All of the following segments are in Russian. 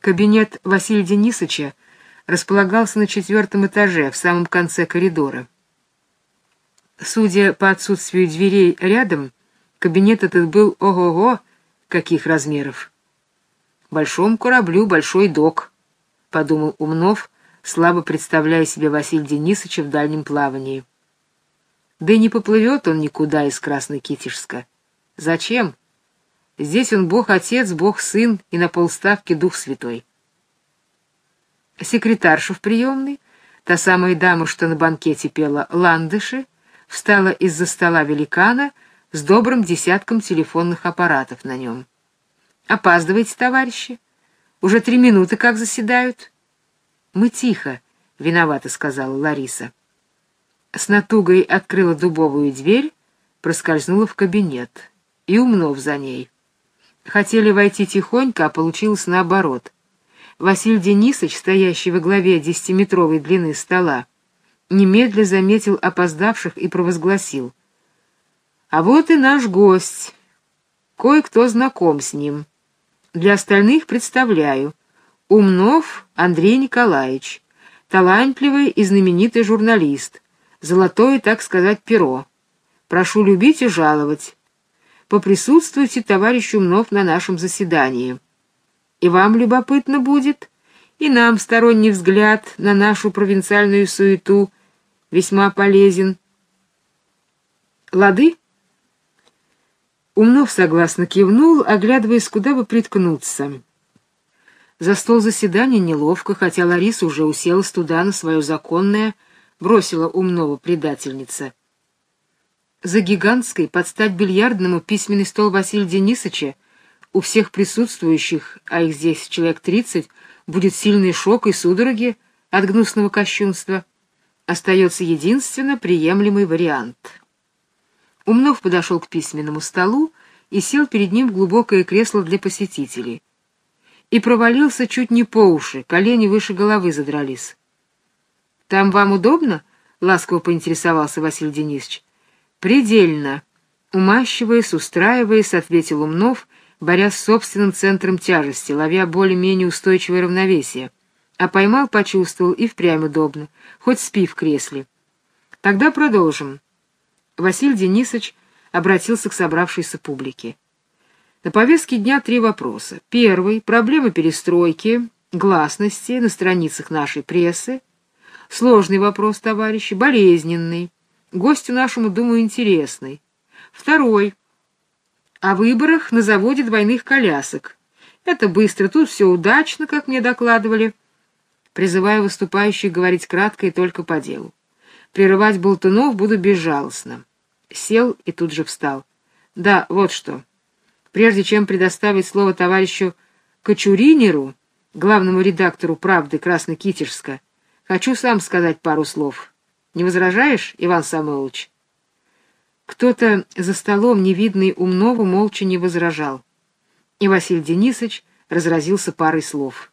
Кабинет Василия Денисовича располагался на четвертом этаже, в самом конце коридора. Судя по отсутствию дверей рядом, кабинет этот был ого-го каких размеров. «Большому кораблю большой док», — подумал Умнов, слабо представляя себе Василия Денисовича в дальнем плавании. Да и не поплывет он никуда из Краснокитежска. Зачем? Здесь он Бог-Отец, Бог-Сын и на полставки Дух Святой. Секретарша в приемной, та самая дама, что на банкете пела «Ландыши», встала из-за стола великана с добрым десятком телефонных аппаратов на нем. «Опаздываете, товарищи? Уже три минуты как заседают?» «Мы тихо», — виновата сказала Лариса. С натугой открыла дубовую дверь, проскользнула в кабинет. И Умнов за ней. Хотели войти тихонько, а получилось наоборот — Василий Денисович, стоящий во главе десятиметровой длины стола, немедля заметил опоздавших и провозгласил. «А вот и наш гость. Кое-кто знаком с ним. Для остальных представляю. Умнов Андрей Николаевич, талантливый и знаменитый журналист, золотое, так сказать, перо. Прошу любить и жаловать. Поприсутствуйте, товарищ Умнов, на нашем заседании». И вам любопытно будет, и нам сторонний взгляд на нашу провинциальную суету весьма полезен. Лады? Умнов согласно кивнул, оглядываясь, куда бы приткнуться. За стол заседания неловко, хотя Лариса уже уселась туда на свое законное, бросила Умнова предательница. За гигантской, под стать бильярдному, письменный стол Василия Денисовича у всех присутствующих, а их здесь человек тридцать, будет сильный шок и судороги от гнусного кощунства, остается единственно приемлемый вариант. Умнов подошел к письменному столу и сел перед ним в глубокое кресло для посетителей. И провалился чуть не по уши, колени выше головы задрались. «Там вам удобно?» — ласково поинтересовался Василий Денисович. «Предельно». Умащиваясь, устраиваясь, ответил Умнов борясь с собственным центром тяжести, ловя более-менее устойчивое равновесие. А поймал, почувствовал и впрямь удобно, хоть спи в кресле. Тогда продолжим. Василий Денисович обратился к собравшейся публике. На повестке дня три вопроса. Первый — проблема перестройки, гласности на страницах нашей прессы. Сложный вопрос, товарищи, болезненный. Гостю нашему, думаю, интересный. Второй — о выборах на заводе двойных колясок. Это быстро, тут все удачно, как мне докладывали. Призываю выступающих говорить кратко и только по делу. Прерывать болтунов буду безжалостно. Сел и тут же встал. Да, вот что. Прежде чем предоставить слово товарищу Кочуринеру, главному редактору «Правды» Краснокитежска, хочу сам сказать пару слов. Не возражаешь, Иван Самойлович? Кто-то за столом, невидный умного, молча не возражал. И Василий Денисович разразился парой слов.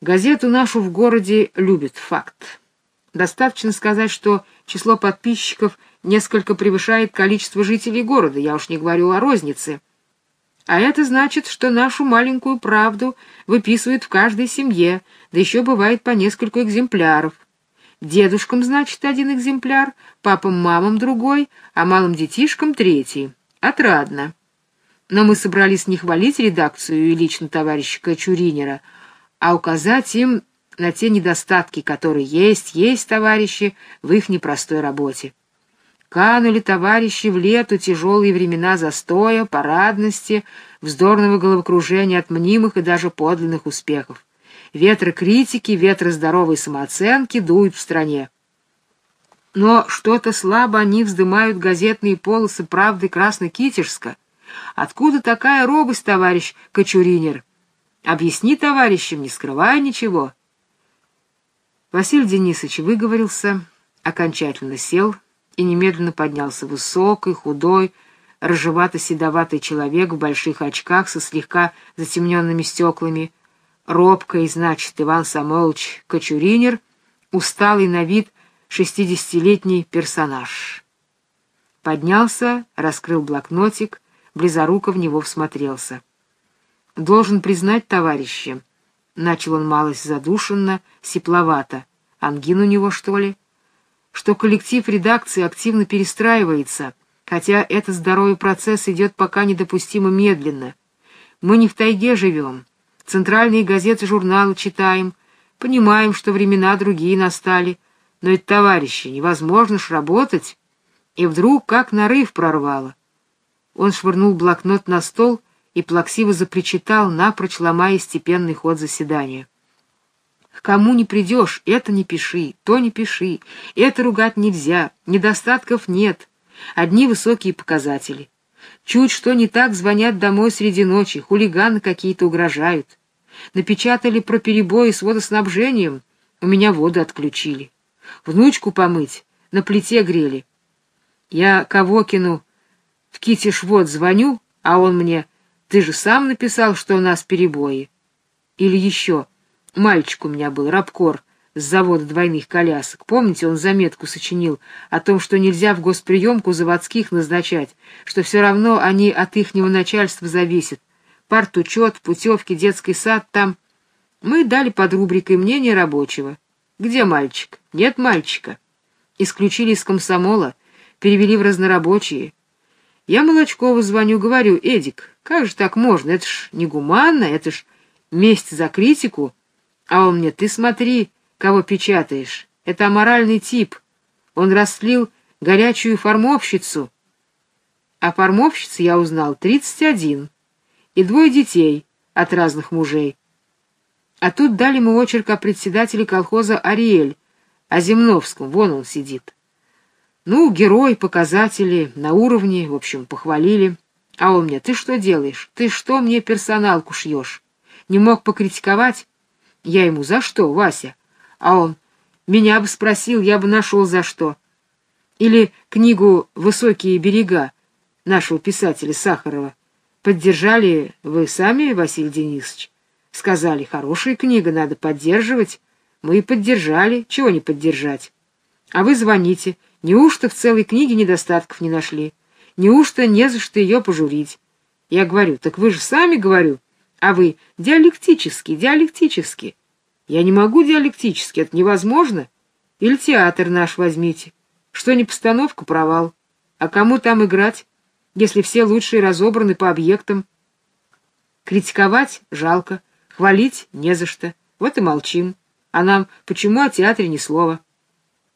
Газету нашу в городе любят, факт. Достаточно сказать, что число подписчиков несколько превышает количество жителей города, я уж не говорю о рознице. А это значит, что нашу маленькую правду выписывают в каждой семье, да еще бывает по нескольку экземпляров. Дедушкам, значит, один экземпляр, папам-мамам другой, а малым детишкам третий. Отрадно. Но мы собрались не хвалить редакцию и лично товарища Кочуринера, а указать им на те недостатки, которые есть, есть, товарищи, в их непростой работе. Канули товарищи в лету тяжелые времена застоя, парадности, вздорного головокружения от мнимых и даже подлинных успехов. Ветры критики, ветры здоровой самооценки дуют в стране. Но что-то слабо они вздымают газетные полосы правды Краснокитежска. Откуда такая робость, товарищ Кочуринер? Объясни товарищам, не скрывая ничего. Василий Денисович выговорился, окончательно сел и немедленно поднялся высокий, худой, рыжевато-седоватый человек в больших очках со слегка затемненными стеклами, робкий, значит, Иван Самойлович Кочуринер, усталый на вид шестидесятилетний персонаж. Поднялся, раскрыл блокнотик, близоруко в него всмотрелся. Должен признать, товарищи, начал он малость задушенно, сипловато. Ангин у него, что ли? Что коллектив редакции активно перестраивается, хотя этот здоровый процесс идет пока недопустимо медленно. Мы не в тайге живем, центральные газеты, журналы читаем, понимаем, что времена другие настали, но ведь, товарищи, невозможно ж работать. И вдруг как нарыв прорвало. Он швырнул блокнот на стол и плаксиво запричитал, напрочь ломая степенный ход заседания. К кому не придешь, это не пиши, то не пиши, это ругать нельзя, недостатков нет, одни высокие показатели. Чуть что не так, звонят домой среди ночи, хулиганы какие-то угрожают. Напечатали про перебои с водоснабжением, у меня воду отключили. Внучку помыть, на плите грели. Я Ковокину в Китишвод звоню, а он мне, ты же сам написал, что у нас перебои. Или еще, мальчик у меня был, рабкор, с завода двойных колясок. Помните, он заметку сочинил о том, что нельзя в госприемку заводских назначать, что все равно они от ихнего начальства зависят. Партучет, путевки, детский сад там. Мы дали под рубрикой «Мнение рабочего». Где мальчик? Нет мальчика. Исключили из комсомола, перевели в разнорабочие. Я Молочкову звоню, говорю, Эдик, как же так можно? Это ж негуманно, это ж месть за критику. А он мне, ты смотри, кого печатаешь. Это аморальный тип. Он растлил горячую формовщицу. А формовщицы я узнал тридцать один. И двое детей от разных мужей. А тут дали мы очерк о председателе колхоза «Ариэль», о Земновском, вон он сидит. Ну, герой, показатели, на уровне, в общем, похвалили. А он мне, ты что делаешь? Ты что мне персоналку шьешь? Не мог покритиковать? Я ему, за что, Вася? А он, меня бы спросил, я бы нашел за что. Или книгу «Высокие берега» нашего писателя Сахарова. Поддержали вы сами, Василий Денисович? Сказали, хорошая книга, надо поддерживать. Мы и поддержали, чего не поддержать. А вы звоните, неужто в целой книге недостатков не нашли? Неужто не за что ее пожурить? Я говорю, так вы же сами, говорю, а вы диалектически, диалектически. Я не могу диалектически, это невозможно. Или театр наш возьмите. Что не постановка, провал. А кому там играть, если все лучшие разобраны по объектам? Критиковать жалко. Хвалить не за что. Вот и молчим. А нам почему о театре ни слова?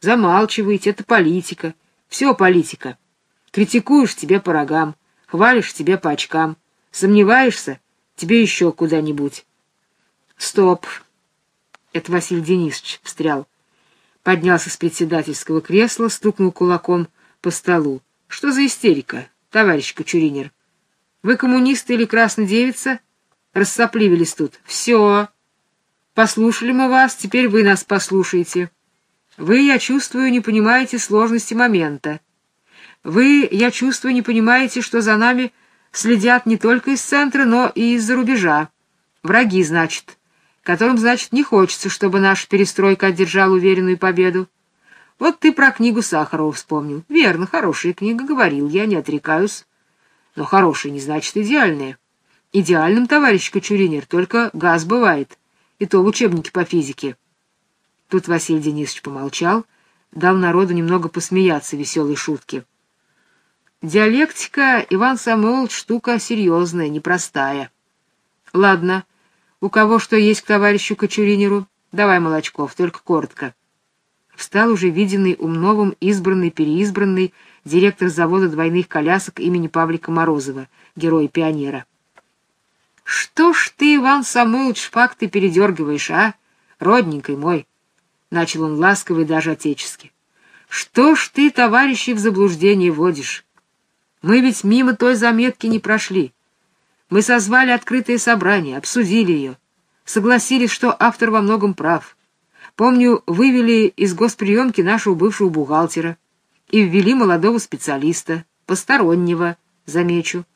Замалчиваете, это политика. Все политика. Критикуешь тебе по рогам, хвалишь тебе по очкам. Сомневаешься, тебе еще куда-нибудь. Стоп. Это Василий Денисович встрял. Поднялся с председательского кресла, стукнул кулаком по столу. Что за истерика, товарищ Кочуринер? Вы коммунисты или красная девица? Рассопливились тут. Все. Послушали мы вас, теперь вы нас послушаете. Вы, я чувствую, не понимаете сложности момента. Вы, я чувствую, не понимаете, что за нами следят не только из центра, но и из-за рубежа. Враги, значит, которым, значит, не хочется, чтобы наша перестройка одержала уверенную победу. Вот ты про книгу Сахарова вспомнил. Верно, хорошая книга, говорил я, не отрекаюсь. Но хорошая не значит идеальная. Идеальным, товарищ Кочуринер, только газ бывает, и то в учебнике по физике. Тут Василий Денисович помолчал, дал народу немного посмеяться веселой шутки. Диалектика, Иван Самойлович, штука серьезная, непростая. Ладно, у кого что есть к товарищу Кочуринеру, давай, Молочков, только коротко. Встал уже виденный умновым избранный-переизбранный директор завода двойных колясок имени Павлика Морозова, героя-пионера. Что ж ты, Иван Самойлович, факты передергиваешь, а, родненький мой? Начал он ласково и даже отечески. Что ж ты, товарищи, в заблуждение водишь? Мы ведь мимо той заметки не прошли. Мы созвали открытое собрание, обсудили ее, согласились, что автор во многом прав. Помню, вывели из госприемки нашего бывшего бухгалтера и ввели молодого специалиста, постороннего, замечу.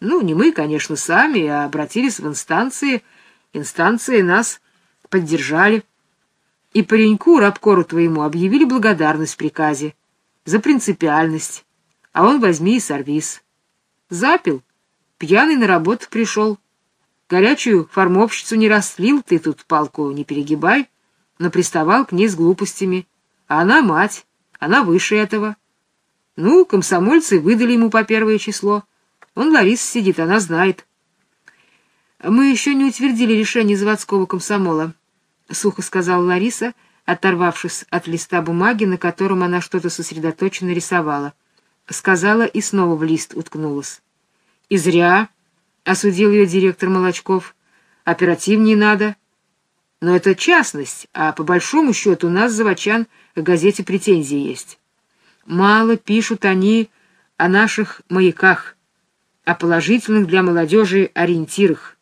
Ну, не мы, конечно, сами, а обратились в инстанции. Инстанции нас поддержали. И пареньку, рабкору твоему, объявили благодарность в приказе за принципиальность. А он возьми и сорвис. Запил, пьяный на работу пришел. Горячую формовщицу не расслил, ты тут палку не перегибай, но приставал к ней с глупостями. А она мать, она выше этого. Ну, комсомольцы выдали ему по первое число. Он Лариса сидит, она знает. Мы еще не утвердили решение заводского комсомола, — сухо сказала Лариса, оторвавшись от листа бумаги, на котором она что-то сосредоточенно рисовала. Сказала и снова в лист уткнулась. — И зря, — осудил ее директор Молочков. — Оперативнее надо. Но это частность, а по большому счету у нас, заводчан, к газете претензии есть. Мало пишут они о наших маяках, о положительных для молодежи ориентирах.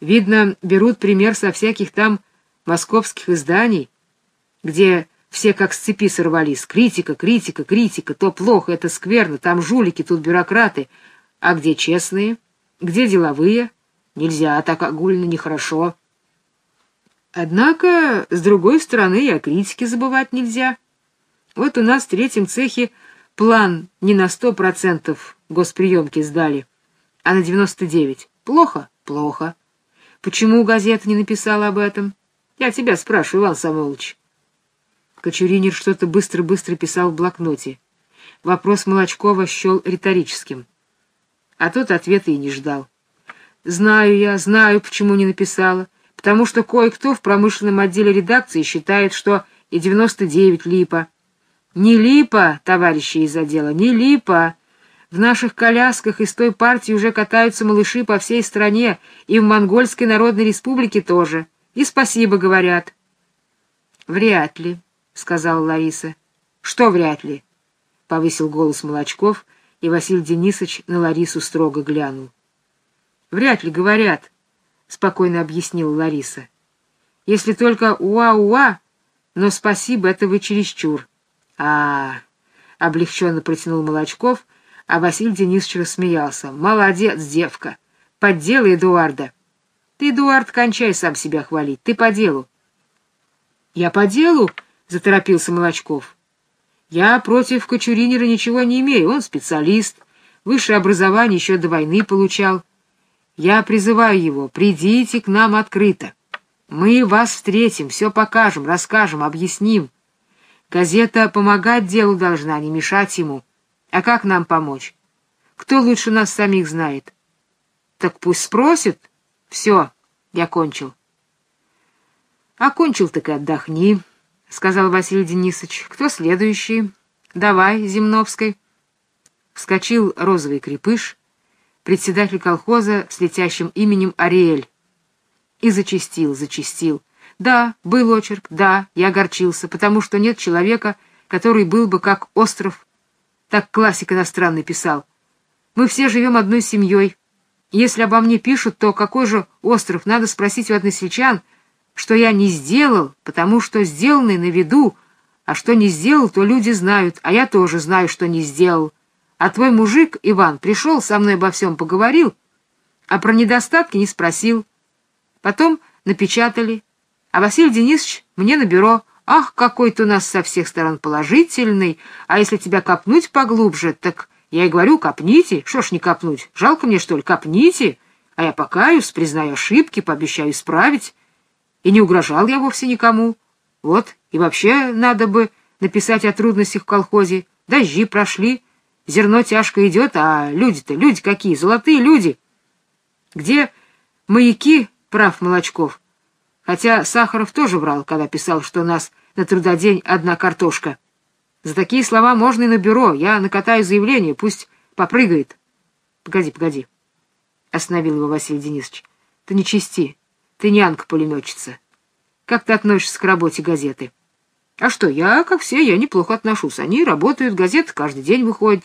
Видно, берут пример со всяких там московских изданий, где все как с цепи сорвались. Критика, критика, критика, то плохо, это скверно, там жулики, тут бюрократы. А где честные? Где деловые? Нельзя так огульно, нехорошо. Однако, с другой стороны, и о критике забывать нельзя. Вот у нас в третьем цехе план не на сто процентов госприемки сдали, а на девяносто девять. Плохо? Плохо. Почему газета не написала об этом? Я тебя спрашиваю, Иван Самойлович. Кочуринер что-то быстро-быстро писал в блокноте. Вопрос Молочкова счел риторическим. А тот ответа и не ждал. «Знаю я, знаю, почему не написала. Потому что кое-кто в промышленном отделе редакции считает, что и 99 липа. Не липа, товарищи из отдела, не липа. В наших колясках из той партии уже катаются малыши по всей стране, и в Монгольской Народной Республике тоже. И спасибо говорят. Вряд ли, сказала Лариса. Что вряд ли? Повысил голос Молочков, и Василий Денисович на Ларису строго глянул. Вряд ли говорят, спокойно объяснила Лариса. Если только уа-уа, но спасибо, это вы чересчур. А, -а, -а облегченно протянул Молочков, а Василий Денисович рассмеялся. Молодец, девка. Подделай Эдуарда. Ты, Эдуард, кончай сам себя хвалить. Ты по делу. Я по делу, заторопился Молочков. Я против Кочуринера ничего не имею. Он специалист. Высшее образование еще до войны получал. Я призываю его, придите к нам открыто. Мы вас встретим, все покажем, расскажем, объясним. Газета помогать делу должна, не мешать ему. А как нам помочь? Кто лучше нас самих знает? Так пусть спросит. Все, я кончил. Окончил, так и отдохни, — сказал Василий Денисович. Кто следующий? Давай, Земновской. Вскочил розовый крепыш, председатель колхоза с летящим именем Ариэль. И зачистил, зачистил. Да, был очерк, да, я огорчился, потому что нет человека, который был бы как остров, так классик иностранный писал. Мы все живем одной семьей. Если обо мне пишут, то какой же остров, надо спросить у односельчан, что я не сделал, потому что сделанный на виду, а что не сделал, то люди знают, а я тоже знаю, что не сделал. А твой мужик, Иван, пришел, со мной обо всем поговорил, а про недостатки не спросил. Потом напечатали, а Василий Денисович мне на бюро. Ах, какой ты у нас со всех сторон положительный, а если тебя копнуть поглубже, так я и говорю, копните, что ж не копнуть, жалко мне, что ли, копните, а я покаюсь, признаю ошибки, пообещаю исправить. И не угрожал я вовсе никому. Вот, и вообще надо бы написать о трудностях в колхозе. Дожди прошли, зерно тяжко идет, а люди-то, люди какие, золотые люди. Где маяки, прав Молочков? Хотя Сахаров тоже врал, когда писал, что у нас на трудодень одна картошка. За такие слова можно и на бюро. Я накатаю заявление, пусть попрыгает. Погоди, погоди. Остановил его Василий Денисович. Ты не чисти. Ты не Анка-пулеметчица. Как ты относишься к работе газеты? А что, я, как все, я неплохо отношусь. Они работают, газеты каждый день выходят.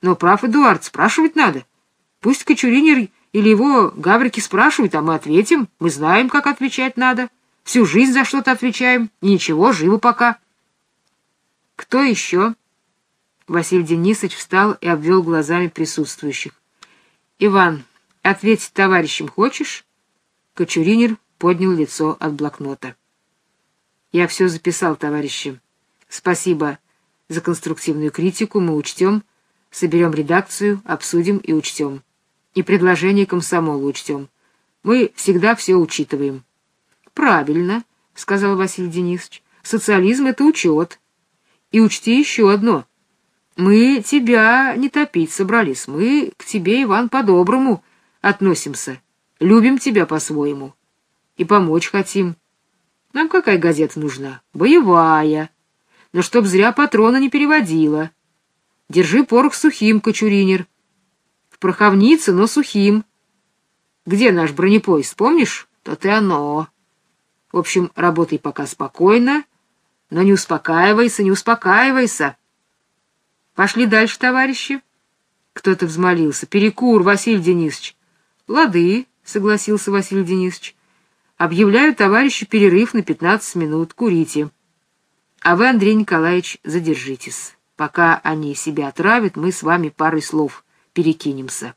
Но прав Эдуард, спрашивать надо. Пусть Кочуринер или его гаврики спрашивают, а мы ответим. Мы знаем, как отвечать надо. Всю жизнь за что-то отвечаем. И ничего, живо пока. Кто еще? Василий Денисович встал и обвел глазами присутствующих. Иван, ответить товарищам хочешь? Кочуринер поднял лицо от блокнота. Я все записал, товарищи. Спасибо за конструктивную критику, мы учтем, соберем редакцию, обсудим и учтем. И предложение комсомола учтем. Мы всегда все учитываем. Правильно, сказал Василий Денисович. Социализм — это учет. И учти еще одно. Мы тебя не топить собрались. Мы к тебе, Иван, по-доброму относимся. Любим тебя по-своему. И помочь хотим. Нам какая газета нужна? Боевая. Но чтоб зря патрона не переводила. Держи порох сухим, кочуринер. В пороховнице, но сухим. Где наш бронепоезд, помнишь? То-то и оно. В общем, работай пока спокойно, но не успокаивайся, не успокаивайся. Пошли дальше, товарищи. Кто-то взмолился. Перекур, Василий Денисович. Лады, согласился Василий Денисович. Объявляю товарищу перерыв на пятнадцать минут. Курите. А вы, Андрей Николаевич, задержитесь. Пока они себя отравят, мы с вами парой слов перекинемся.